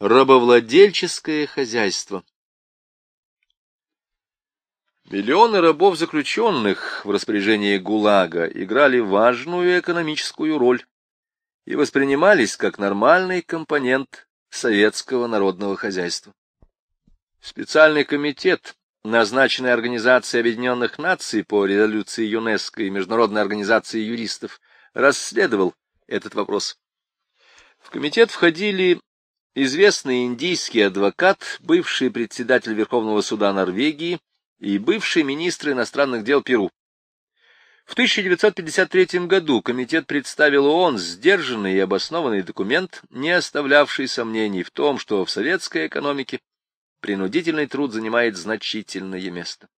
Рабовладельческое хозяйство Миллионы рабов-заключенных в распоряжении ГУЛАГа играли важную экономическую роль и воспринимались как нормальный компонент советского народного хозяйства. Специальный комитет, назначенный Организацией Объединенных Наций по резолюции ЮНЕСКО и Международной организации юристов, расследовал этот вопрос. В комитет входили известный индийский адвокат, бывший председатель Верховного суда Норвегии, и бывший министр иностранных дел Перу. В 1953 году комитет представил ООН сдержанный и обоснованный документ, не оставлявший сомнений в том, что в советской экономике принудительный труд занимает значительное место.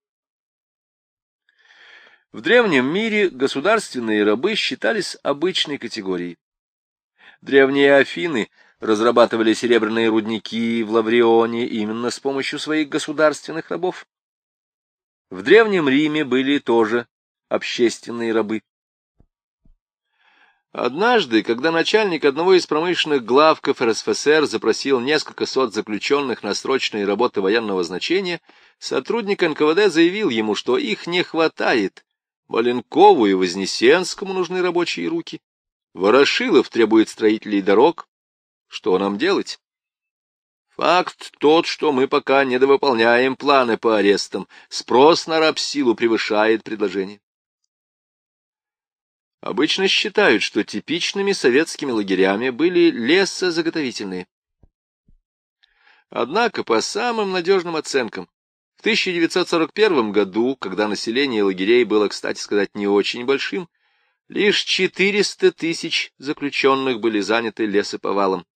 В древнем мире государственные рабы считались обычной категорией. Древние Афины разрабатывали серебряные рудники в Лаврионе именно с помощью своих государственных рабов. В Древнем Риме были тоже общественные рабы. Однажды, когда начальник одного из промышленных главков РСФСР запросил несколько сот заключенных на срочные работы военного значения, сотрудник НКВД заявил ему, что их не хватает. Маленкову и Вознесенскому нужны рабочие руки. Ворошилов требует строителей дорог. Что нам делать? Факт тот, что мы пока недовыполняем планы по арестам. Спрос на рабсилу превышает предложение. Обычно считают, что типичными советскими лагерями были лесозаготовительные. Однако, по самым надежным оценкам, в 1941 году, когда население лагерей было, кстати сказать, не очень большим, лишь 400 тысяч заключенных были заняты лесоповалом.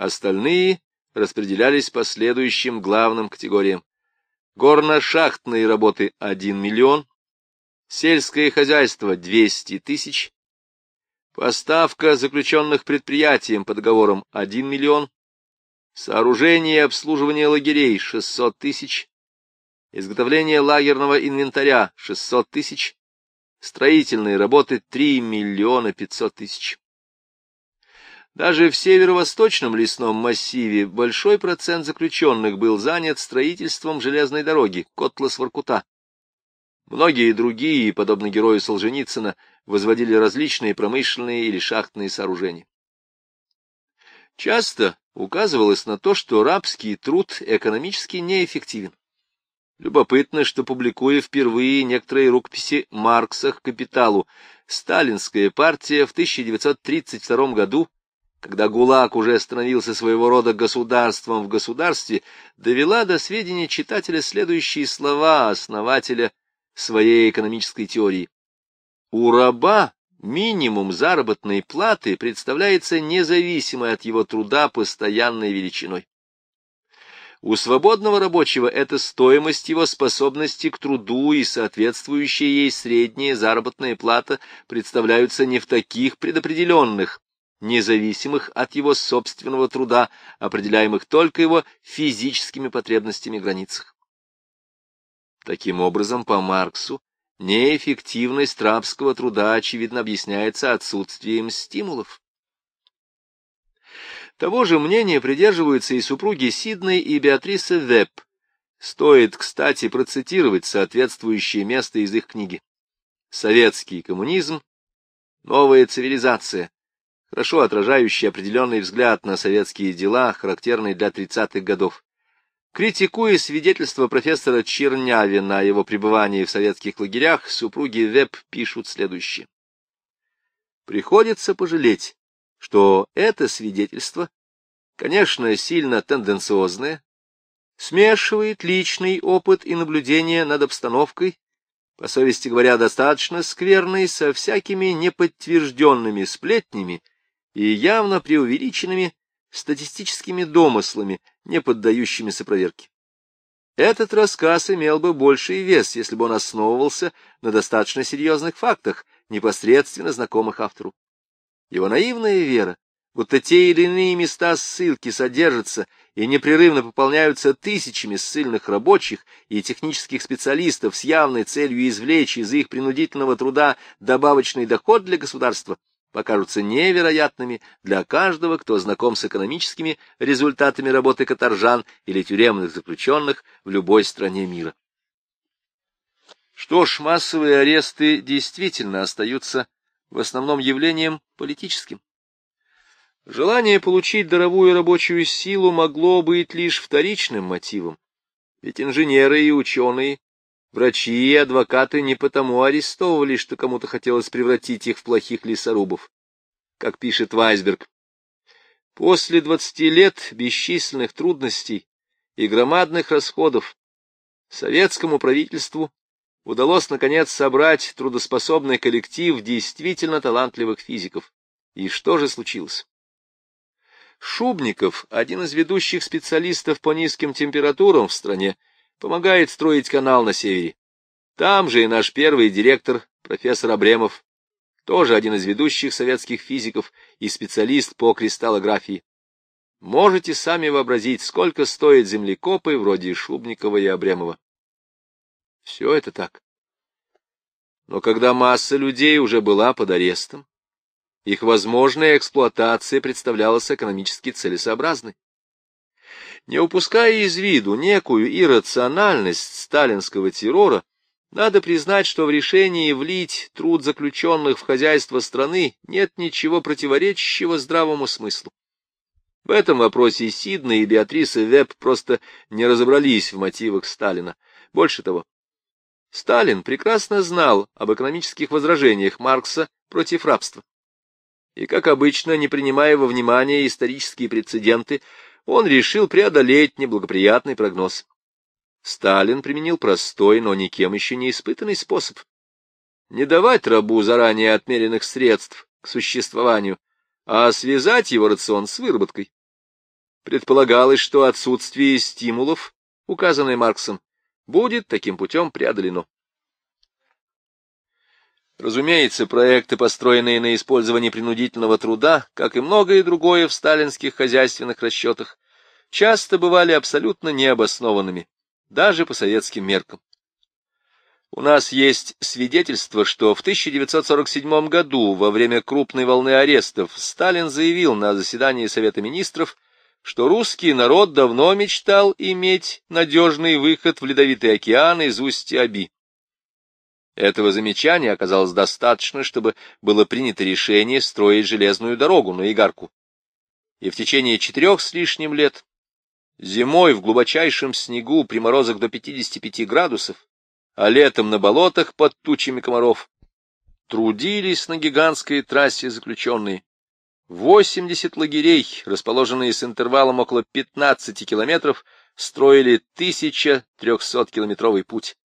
Остальные распределялись по следующим главным категориям. Горно-шахтные работы — 1 миллион, сельское хозяйство — 200 тысяч, поставка заключенных предприятием по договорам — 1 миллион, сооружение и обслуживание лагерей — 600 тысяч, изготовление лагерного инвентаря — 600 тысяч, строительные работы — 3 миллиона 500 тысяч. Даже в северо-восточном лесном массиве большой процент заключенных был занят строительством железной дороги Котлас-Воркута. Многие другие, подобно герою Солженицына, возводили различные промышленные или шахтные сооружения. Часто указывалось на то, что рабский труд экономически неэффективен. Любопытно, что, публикуя впервые некоторые рукописи Маркса к капиталу, сталинская партия в 1932 году когда ГУЛАГ уже становился своего рода государством в государстве, довела до сведения читателя следующие слова основателя своей экономической теории. У раба минимум заработной платы представляется независимой от его труда постоянной величиной. У свободного рабочего это стоимость его способности к труду и соответствующая ей средняя заработная плата представляются не в таких предопределенных, независимых от его собственного труда, определяемых только его физическими потребностями границах. Таким образом, по Марксу, неэффективность рабского труда, очевидно, объясняется отсутствием стимулов. Того же мнения придерживаются и супруги Сиднey и Беатриса Веб. Стоит, кстати, процитировать соответствующее место из их книги. «Советский коммунизм. Новая цивилизация хорошо отражающий определенный взгляд на советские дела, характерный для 30-х годов. Критикуя свидетельство профессора Чернявина о его пребывании в советских лагерях, супруги Веб пишут следующее. Приходится пожалеть, что это свидетельство, конечно, сильно тенденциозное, смешивает личный опыт и наблюдение над обстановкой, по совести говоря, достаточно скверной, со всякими неподтвержденными сплетнями и явно преувеличенными статистическими домыслами, не поддающимися проверке. Этот рассказ имел бы больший вес, если бы он основывался на достаточно серьезных фактах, непосредственно знакомых автору. Его наивная вера, будто те или иные места ссылки содержатся и непрерывно пополняются тысячами ссыльных рабочих и технических специалистов с явной целью извлечь из их принудительного труда добавочный доход для государства, покажутся невероятными для каждого, кто знаком с экономическими результатами работы каторжан или тюремных заключенных в любой стране мира. Что ж, массовые аресты действительно остаются в основном явлением политическим. Желание получить даровую рабочую силу могло быть лишь вторичным мотивом, ведь инженеры и ученые Врачи и адвокаты не потому арестовывали, что кому-то хотелось превратить их в плохих лесорубов. Как пишет Вайсберг, после двадцати лет бесчисленных трудностей и громадных расходов советскому правительству удалось, наконец, собрать трудоспособный коллектив действительно талантливых физиков. И что же случилось? Шубников, один из ведущих специалистов по низким температурам в стране, помогает строить канал на севере. Там же и наш первый директор, профессор Абремов, тоже один из ведущих советских физиков и специалист по кристаллографии. Можете сами вообразить, сколько стоят землекопы вроде Шубникова и Абремова. Все это так. Но когда масса людей уже была под арестом, их возможная эксплуатация представлялась экономически целесообразной. Не упуская из виду некую иррациональность сталинского террора, надо признать, что в решении влить труд заключенных в хозяйство страны нет ничего противоречащего здравому смыслу. В этом вопросе Сидна и Беатриса Веб просто не разобрались в мотивах Сталина. Больше того, Сталин прекрасно знал об экономических возражениях Маркса против рабства. И, как обычно, не принимая во внимание исторические прецеденты, он решил преодолеть неблагоприятный прогноз. Сталин применил простой, но никем еще не испытанный способ. Не давать рабу заранее отмеренных средств к существованию, а связать его рацион с выработкой. Предполагалось, что отсутствие стимулов, указанное Марксом, будет таким путем преодолено. Разумеется, проекты, построенные на использовании принудительного труда, как и многое другое в сталинских хозяйственных расчетах, часто бывали абсолютно необоснованными, даже по советским меркам. У нас есть свидетельство, что в 1947 году, во время крупной волны арестов, Сталин заявил на заседании Совета Министров, что русский народ давно мечтал иметь надежный выход в Ледовитый океан из устья Аби. Этого замечания оказалось достаточно, чтобы было принято решение строить железную дорогу на Игарку. И в течение четырех с лишним лет, зимой в глубочайшем снегу при морозах до 55 градусов, а летом на болотах под тучами комаров, трудились на гигантской трассе заключенные. 80 лагерей, расположенные с интервалом около 15 километров, строили 1300-километровый путь.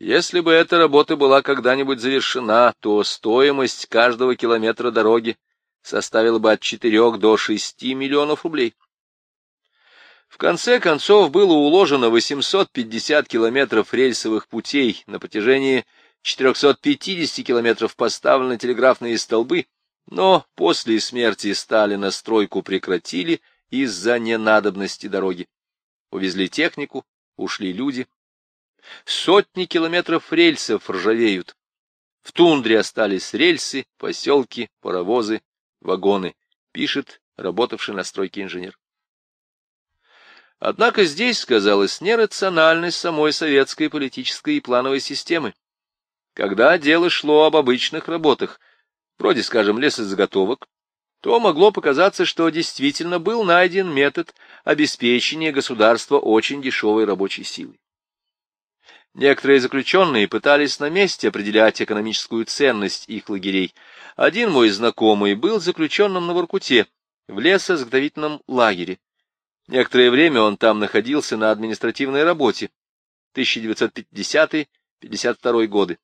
Если бы эта работа была когда-нибудь завершена, то стоимость каждого километра дороги составила бы от 4 до 6 миллионов рублей. В конце концов было уложено 850 километров рельсовых путей, на протяжении 450 километров поставлены телеграфные столбы, но после смерти Сталина стройку прекратили из-за ненадобности дороги. Увезли технику, ушли люди, Сотни километров рельсов ржавеют. В тундре остались рельсы, поселки, паровозы, вагоны, пишет работавший на стройке инженер. Однако здесь сказалась нерациональность самой советской политической и плановой системы. Когда дело шло об обычных работах, вроде, скажем, лесозаготовок, то могло показаться, что действительно был найден метод обеспечения государства очень дешевой рабочей силой. Некоторые заключенные пытались на месте определять экономическую ценность их лагерей. Один мой знакомый был заключенным на Воркуте, в лесозаготовительном лагере. Некоторое время он там находился на административной работе, 1950-52 годы.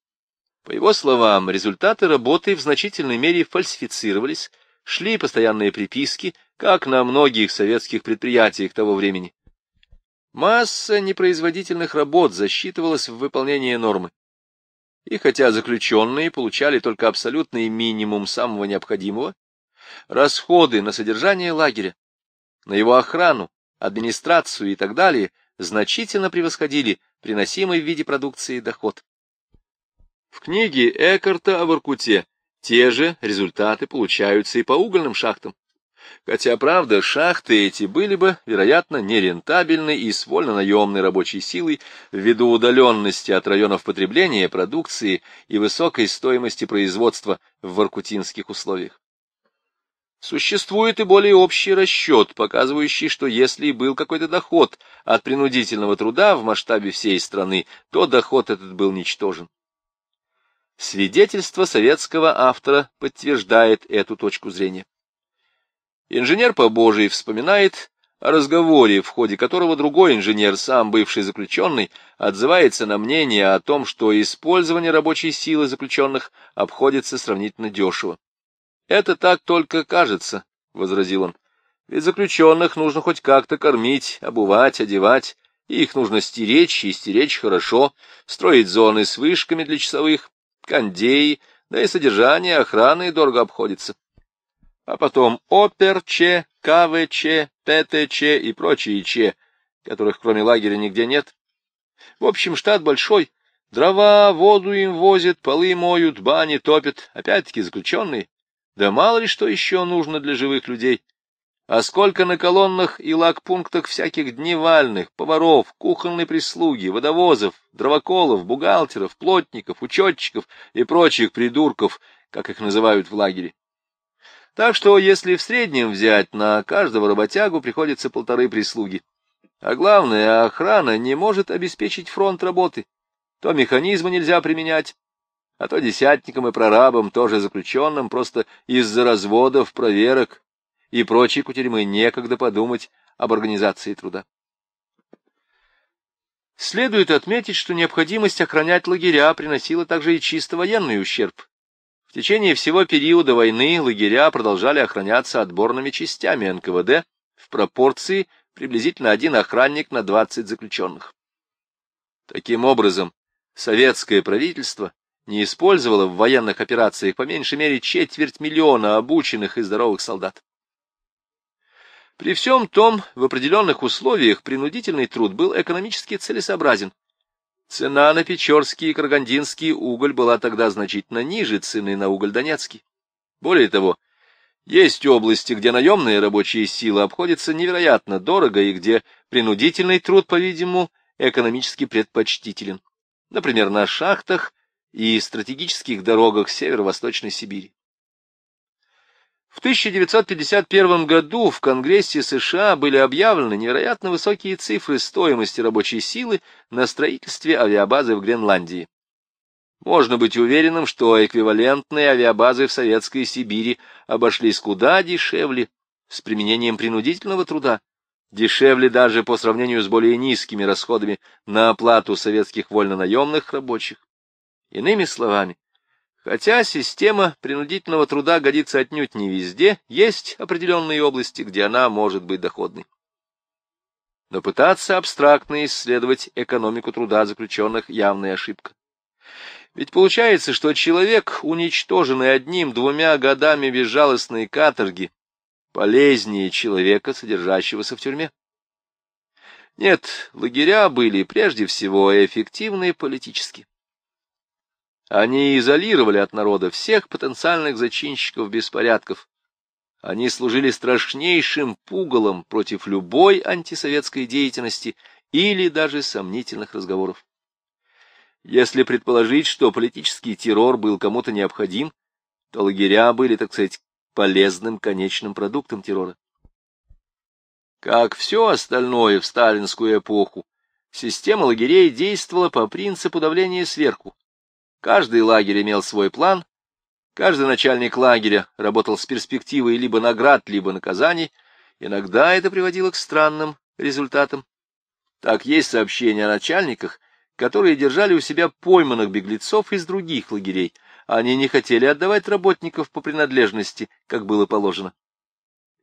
По его словам, результаты работы в значительной мере фальсифицировались, шли постоянные приписки, как на многих советских предприятиях того времени. Масса непроизводительных работ засчитывалась в выполнении нормы. И хотя заключенные получали только абсолютный минимум самого необходимого, расходы на содержание лагеря, на его охрану, администрацию и так далее значительно превосходили приносимый в виде продукции доход. В книге Экарта о Воркуте Те же результаты получаются и по угольным шахтам. Хотя, правда, шахты эти были бы, вероятно, нерентабельны и с вольно-наемной рабочей силой ввиду удаленности от районов потребления продукции и высокой стоимости производства в воркутинских условиях. Существует и более общий расчет, показывающий, что если и был какой-то доход от принудительного труда в масштабе всей страны, то доход этот был ничтожен. Свидетельство советского автора подтверждает эту точку зрения. Инженер по Божий вспоминает о разговоре, в ходе которого другой инженер, сам бывший заключенный, отзывается на мнение о том, что использование рабочей силы заключенных обходится сравнительно дешево. «Это так только кажется», — возразил он. «Ведь заключенных нужно хоть как-то кормить, обувать, одевать, их нужно стеречь, и стеречь хорошо, строить зоны с вышками для часовых, кондеи, да и содержание охраны дорого обходится. А потом ОПЕР-Ч, КВЧ, ПТЧ и прочие Ч, которых кроме лагеря нигде нет. В общем, штат большой, дрова, воду им возят, полы моют, бани топят, опять-таки заключенные. Да мало ли что еще нужно для живых людей. А сколько на колоннах и лагпунктах всяких дневальных, поваров, кухонной прислуги, водовозов, дровоколов, бухгалтеров, плотников, учетчиков и прочих придурков, как их называют в лагере. Так что, если в среднем взять, на каждого работягу приходится полторы прислуги. А главное, охрана не может обеспечить фронт работы. То механизмы нельзя применять, а то десятникам и прорабам, тоже заключенным, просто из-за разводов, проверок и прочей кутерьмы некогда подумать об организации труда. Следует отметить, что необходимость охранять лагеря приносила также и чисто военный ущерб. В течение всего периода войны лагеря продолжали охраняться отборными частями НКВД в пропорции приблизительно один охранник на 20 заключенных. Таким образом, советское правительство не использовала в военных операциях по меньшей мере четверть миллиона обученных и здоровых солдат. При всем том, в определенных условиях принудительный труд был экономически целесообразен. Цена на Печорский и Каргандинский уголь была тогда значительно ниже цены на уголь Донецкий. Более того, есть области, где наемная рабочая сила обходится невероятно дорого и где принудительный труд, по-видимому, экономически предпочтителен. Например, на шахтах и стратегических дорогах северо-восточной Сибири. В 1951 году в Конгрессе США были объявлены невероятно высокие цифры стоимости рабочей силы на строительстве авиабазы в Гренландии. Можно быть уверенным, что эквивалентные авиабазы в Советской Сибири обошлись куда дешевле с применением принудительного труда, дешевле даже по сравнению с более низкими расходами на оплату советских вольнонаемных рабочих. Иными словами, хотя система принудительного труда годится отнюдь не везде, есть определенные области, где она может быть доходной. Но пытаться абстрактно исследовать экономику труда заключенных – явная ошибка. Ведь получается, что человек, уничтоженный одним-двумя годами безжалостной каторги, полезнее человека, содержащегося в тюрьме. Нет, лагеря были прежде всего эффективны политически. Они изолировали от народа всех потенциальных зачинщиков беспорядков. Они служили страшнейшим пугалом против любой антисоветской деятельности или даже сомнительных разговоров. Если предположить, что политический террор был кому-то необходим, то лагеря были, так сказать, полезным конечным продуктом террора. Как все остальное в сталинскую эпоху, система лагерей действовала по принципу давления сверху. Каждый лагерь имел свой план, каждый начальник лагеря работал с перспективой либо наград, либо наказаний, иногда это приводило к странным результатам. Так есть сообщения о начальниках, которые держали у себя пойманных беглецов из других лагерей, они не хотели отдавать работников по принадлежности, как было положено.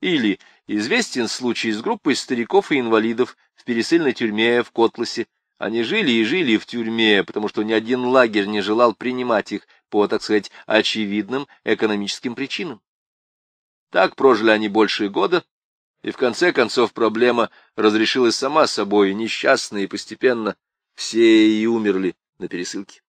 Или известен случай с группой стариков и инвалидов в пересыльной тюрьме в Котласе, они жили и жили в тюрьме, потому что ни один лагерь не желал принимать их по, так сказать, очевидным экономическим причинам. Так прожили они больше года, и в конце концов проблема разрешилась сама собой, несчастные постепенно все и умерли на пересылке.